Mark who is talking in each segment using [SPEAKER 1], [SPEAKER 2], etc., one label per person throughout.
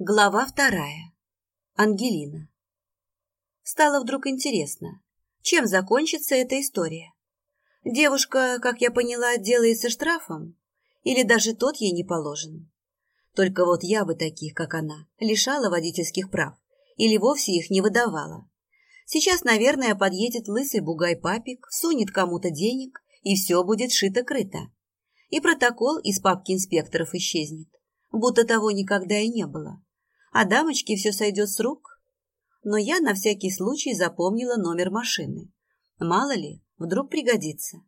[SPEAKER 1] Глава вторая. Ангелина. Стало вдруг интересно, чем закончится эта история. Девушка, как я поняла, делается штрафом, или даже тот ей не положен. Только вот я бы таких, как она, лишала водительских прав или вовсе их не выдавала. Сейчас, наверное, подъедет лысый бугай-папик, сунет кому-то денег, и все будет шито-крыто. И протокол из папки инспекторов исчезнет, будто того никогда и не было а дамочке все сойдет с рук. Но я на всякий случай запомнила номер машины. Мало ли, вдруг пригодится.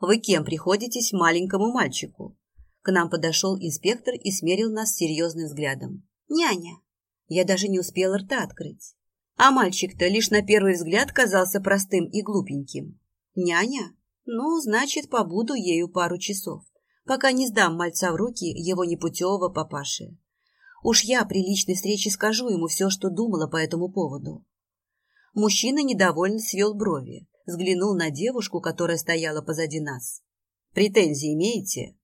[SPEAKER 1] «Вы кем приходитесь маленькому мальчику?» К нам подошел инспектор и смерил нас серьезным взглядом. «Няня». Я даже не успела рта открыть. А мальчик-то лишь на первый взгляд казался простым и глупеньким. «Няня? Ну, значит, побуду ею пару часов, пока не сдам мальца в руки его непутевого папаши. Уж я при личной встрече скажу ему все, что думала по этому поводу. Мужчина недовольно свел брови, взглянул на девушку, которая стояла позади нас. «Претензии имеете?»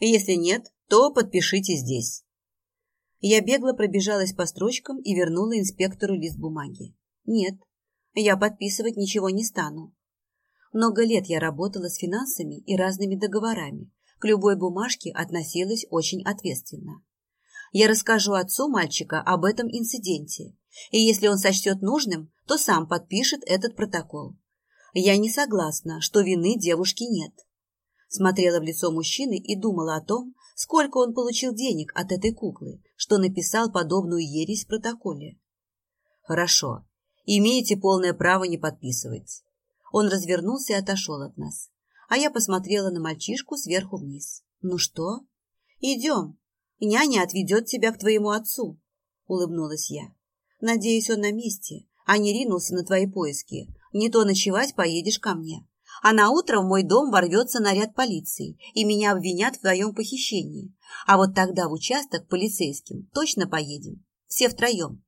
[SPEAKER 1] «Если нет, то подпишите здесь». Я бегло пробежалась по строчкам и вернула инспектору лист бумаги. «Нет, я подписывать ничего не стану. Много лет я работала с финансами и разными договорами. К любой бумажке относилась очень ответственно. Я расскажу отцу мальчика об этом инциденте, и если он сочтет нужным, то сам подпишет этот протокол. Я не согласна, что вины девушки нет. Смотрела в лицо мужчины и думала о том, сколько он получил денег от этой куклы, что написал подобную ересь в протоколе. Хорошо, имеете полное право не подписывать. Он развернулся и отошел от нас, а я посмотрела на мальчишку сверху вниз. Ну что? Идем, Няня отведет тебя к твоему отцу, — улыбнулась я. Надеюсь, он на месте, а не ринулся на твои поиски. Не то ночевать поедешь ко мне. А на утро в мой дом ворвется наряд полиции, и меня обвинят в твоем похищении. А вот тогда в участок полицейским точно поедем. Все втроем.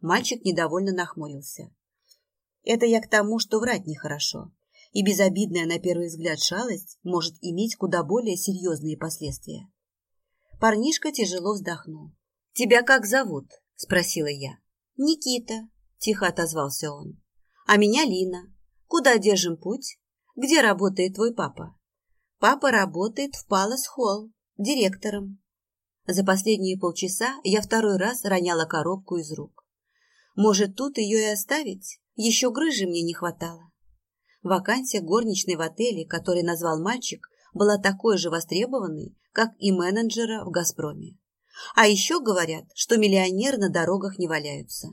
[SPEAKER 1] Мальчик недовольно нахмурился. Это я к тому, что врать нехорошо. И безобидная на первый взгляд шалость может иметь куда более серьезные последствия. Парнишка тяжело вздохнул. «Тебя как зовут?» – спросила я. «Никита», – тихо отозвался он. «А меня Лина. Куда держим путь? Где работает твой папа?» «Папа работает в Палас Холл, директором». За последние полчаса я второй раз роняла коробку из рук. Может, тут ее и оставить? Еще грыжи мне не хватало. Вакансия горничной в отеле, который назвал мальчик, была такой же востребованной, как и менеджера в «Газпроме». А еще говорят, что миллионеры на дорогах не валяются.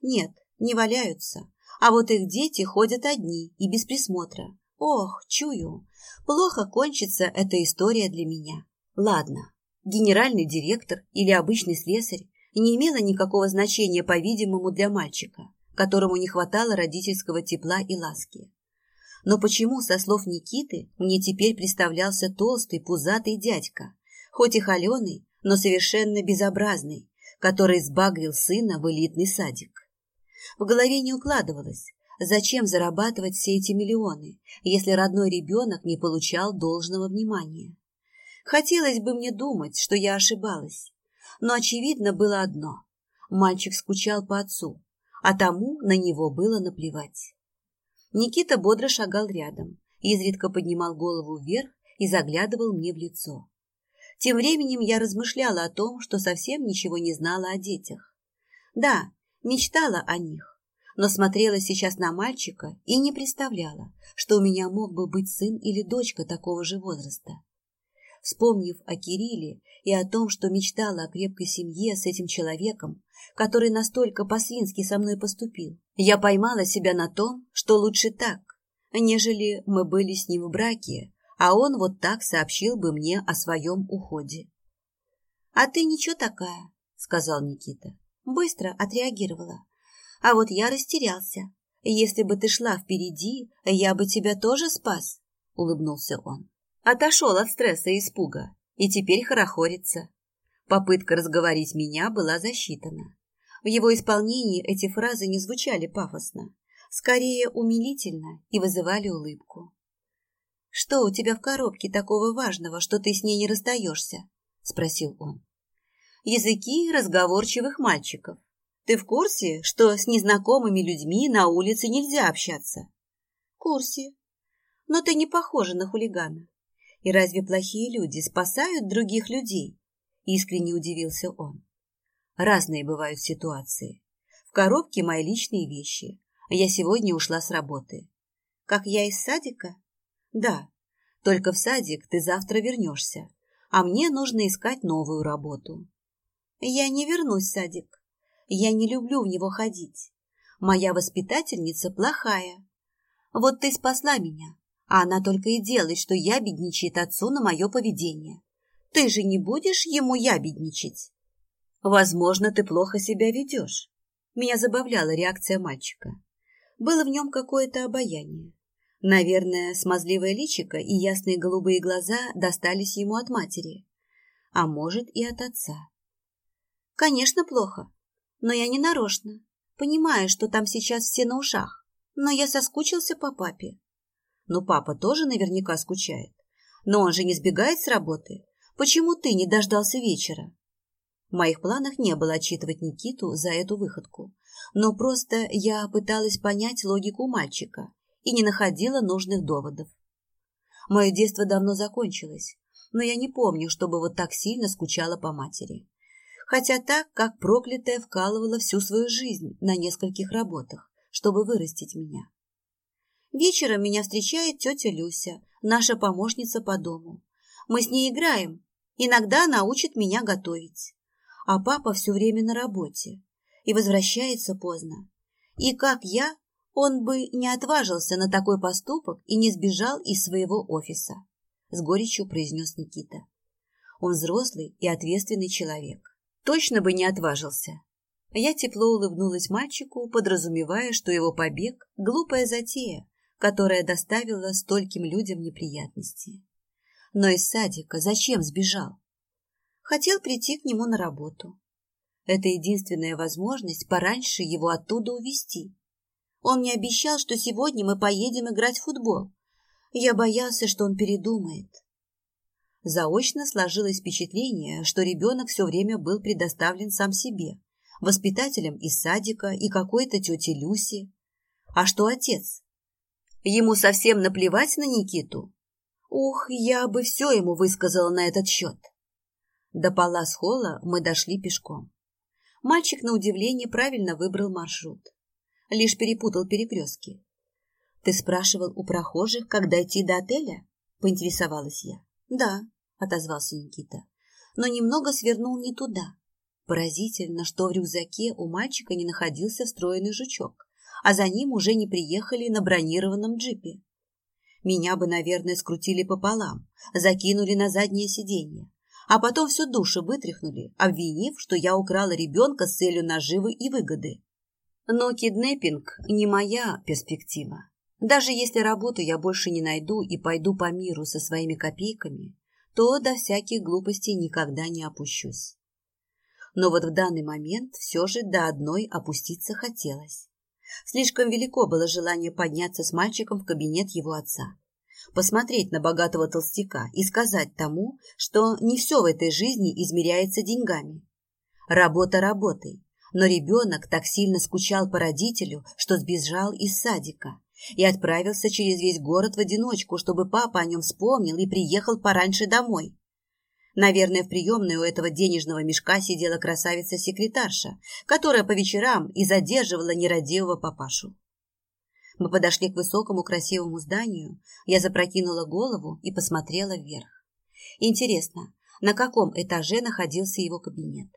[SPEAKER 1] Нет, не валяются, а вот их дети ходят одни и без присмотра. Ох, чую, плохо кончится эта история для меня. Ладно, генеральный директор или обычный слесарь не имело никакого значения, по-видимому, для мальчика, которому не хватало родительского тепла и ласки. Но почему, со слов Никиты, мне теперь представлялся толстый, пузатый дядька, хоть и холеный, но совершенно безобразный, который сбагрил сына в элитный садик? В голове не укладывалось, зачем зарабатывать все эти миллионы, если родной ребенок не получал должного внимания. Хотелось бы мне думать, что я ошибалась, но очевидно было одно – мальчик скучал по отцу, а тому на него было наплевать. Никита бодро шагал рядом, изредка поднимал голову вверх и заглядывал мне в лицо. Тем временем я размышляла о том, что совсем ничего не знала о детях. Да, мечтала о них, но смотрела сейчас на мальчика и не представляла, что у меня мог бы быть сын или дочка такого же возраста. Вспомнив о Кирилле и о том, что мечтала о крепкой семье с этим человеком, который настолько по-свински со мной поступил, я поймала себя на том, что лучше так, нежели мы были с ним в браке, а он вот так сообщил бы мне о своем уходе. «А ты ничего такая», — сказал Никита. Быстро отреагировала. «А вот я растерялся. Если бы ты шла впереди, я бы тебя тоже спас», — улыбнулся он. Отошел от стресса и испуга, и теперь хорохорится. Попытка разговорить меня была засчитана. В его исполнении эти фразы не звучали пафосно, скорее умилительно и вызывали улыбку. «Что у тебя в коробке такого важного, что ты с ней не расстаешься?» – спросил он. языки разговорчивых мальчиков. Ты в курсе, что с незнакомыми людьми на улице нельзя общаться? В курсе. Но ты не похожа на хулигана. И разве плохие люди спасают других людей? Искренне удивился он. Разные бывают ситуации. В коробке мои личные вещи. Я сегодня ушла с работы. Как я из садика? Да. Только в садик ты завтра вернешься, а мне нужно искать новую работу. Я не вернусь в садик. Я не люблю в него ходить. Моя воспитательница плохая. Вот ты спасла меня, а она только и делает, что ябедничает отцу на мое поведение. Ты же не будешь ему ябедничать? Возможно, ты плохо себя ведешь. Меня забавляла реакция мальчика. Было в нем какое-то обаяние. Наверное, смазливое личико и ясные голубые глаза достались ему от матери, а может и от отца. Конечно, плохо, но я не нарочно. Понимаю, что там сейчас все на ушах, но я соскучился по папе. Ну, папа тоже наверняка скучает. Но он же не сбегает с работы. Почему ты не дождался вечера? В моих планах не было отчитывать Никиту за эту выходку, но просто я пыталась понять логику мальчика и не находила нужных доводов. Мое детство давно закончилось, но я не помню, чтобы вот так сильно скучала по матери хотя так, как проклятая, вкалывала всю свою жизнь на нескольких работах, чтобы вырастить меня. Вечером меня встречает тетя Люся, наша помощница по дому. Мы с ней играем, иногда научит меня готовить. А папа все время на работе и возвращается поздно. И как я, он бы не отважился на такой поступок и не сбежал из своего офиса, с горечью произнес Никита. Он взрослый и ответственный человек точно бы не отважился. Я тепло улыбнулась мальчику, подразумевая, что его побег – глупая затея, которая доставила стольким людям неприятности. Но из садика зачем сбежал? Хотел прийти к нему на работу. Это единственная возможность пораньше его оттуда увезти. Он мне обещал, что сегодня мы поедем играть в футбол. Я боялся, что он передумает заочно сложилось впечатление, что ребенок все время был предоставлен сам себе, воспитателем из садика и какой-то тете Люси. А что отец? Ему совсем наплевать на Никиту? Ух, я бы все ему высказала на этот счет. До Палас Холла мы дошли пешком. Мальчик, на удивление, правильно выбрал маршрут. Лишь перепутал перекрестки. «Ты спрашивал у прохожих, как дойти до отеля?» – поинтересовалась я. «Да», — отозвался Никита, но немного свернул не туда. Поразительно, что в рюкзаке у мальчика не находился встроенный жучок, а за ним уже не приехали на бронированном джипе. Меня бы, наверное, скрутили пополам, закинули на заднее сиденье, а потом всю душу вытряхнули, обвинив, что я украла ребенка с целью наживы и выгоды. Но киднеппинг не моя перспектива. Даже если работу я больше не найду и пойду по миру со своими копейками, то до всяких глупостей никогда не опущусь. Но вот в данный момент все же до одной опуститься хотелось. Слишком велико было желание подняться с мальчиком в кабинет его отца, посмотреть на богатого толстяка и сказать тому, что не все в этой жизни измеряется деньгами. Работа работой, но ребенок так сильно скучал по родителю, что сбежал из садика и отправился через весь город в одиночку, чтобы папа о нем вспомнил и приехал пораньше домой. Наверное, в приемной у этого денежного мешка сидела красавица-секретарша, которая по вечерам и задерживала нерадивого папашу. Мы подошли к высокому красивому зданию, я запрокинула голову и посмотрела вверх. Интересно, на каком этаже находился его кабинет?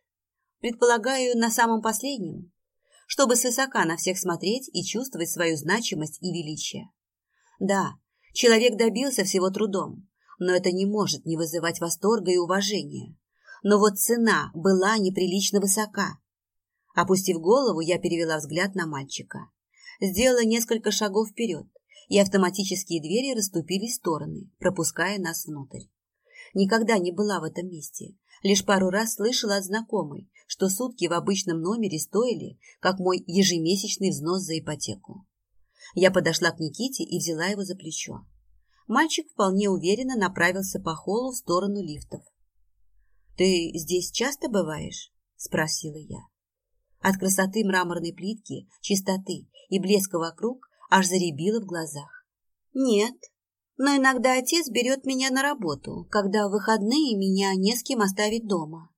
[SPEAKER 1] Предполагаю, на самом последнем, чтобы свысока на всех смотреть и чувствовать свою значимость и величие. Да, человек добился всего трудом, но это не может не вызывать восторга и уважения. Но вот цена была неприлично высока. Опустив голову, я перевела взгляд на мальчика. Сделала несколько шагов вперед, и автоматические двери расступились в стороны, пропуская нас внутрь. Никогда не была в этом месте, лишь пару раз слышала от знакомой, что сутки в обычном номере стоили, как мой ежемесячный взнос за ипотеку. Я подошла к Никите и взяла его за плечо. Мальчик вполне уверенно направился по холлу в сторону лифтов. «Ты здесь часто бываешь?» – спросила я. От красоты мраморной плитки, чистоты и блеска вокруг аж заребило в глазах. «Нет, но иногда отец берет меня на работу, когда в выходные меня не с кем оставить дома».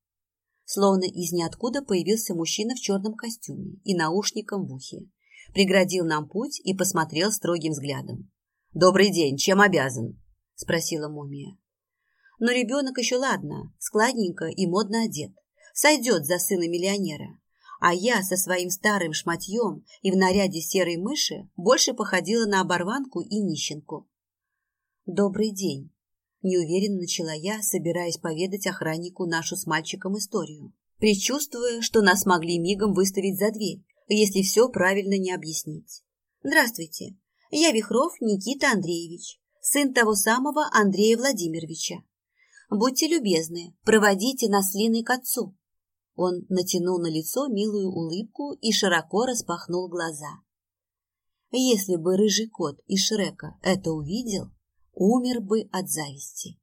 [SPEAKER 1] Словно из ниоткуда появился мужчина в черном костюме и наушником в ухе. Преградил нам путь и посмотрел строгим взглядом. «Добрый день, чем обязан?» – спросила мумия. Но ребенок еще ладно, складненько и модно одет. Сойдет за сына миллионера. А я со своим старым шматьем и в наряде серой мыши больше походила на оборванку и нищенку. «Добрый день», – неуверенно начала я, собираясь поведать охраннику нашу с мальчиком историю, предчувствуя, что нас могли мигом выставить за дверь, если все правильно не объяснить. «Здравствуйте, я Вихров Никита Андреевич, сын того самого Андрея Владимировича. Будьте любезны, проводите нас Линой к отцу». Он натянул на лицо милую улыбку и широко распахнул глаза. Если бы рыжий кот из Шрека это увидел, умер бы от зависти.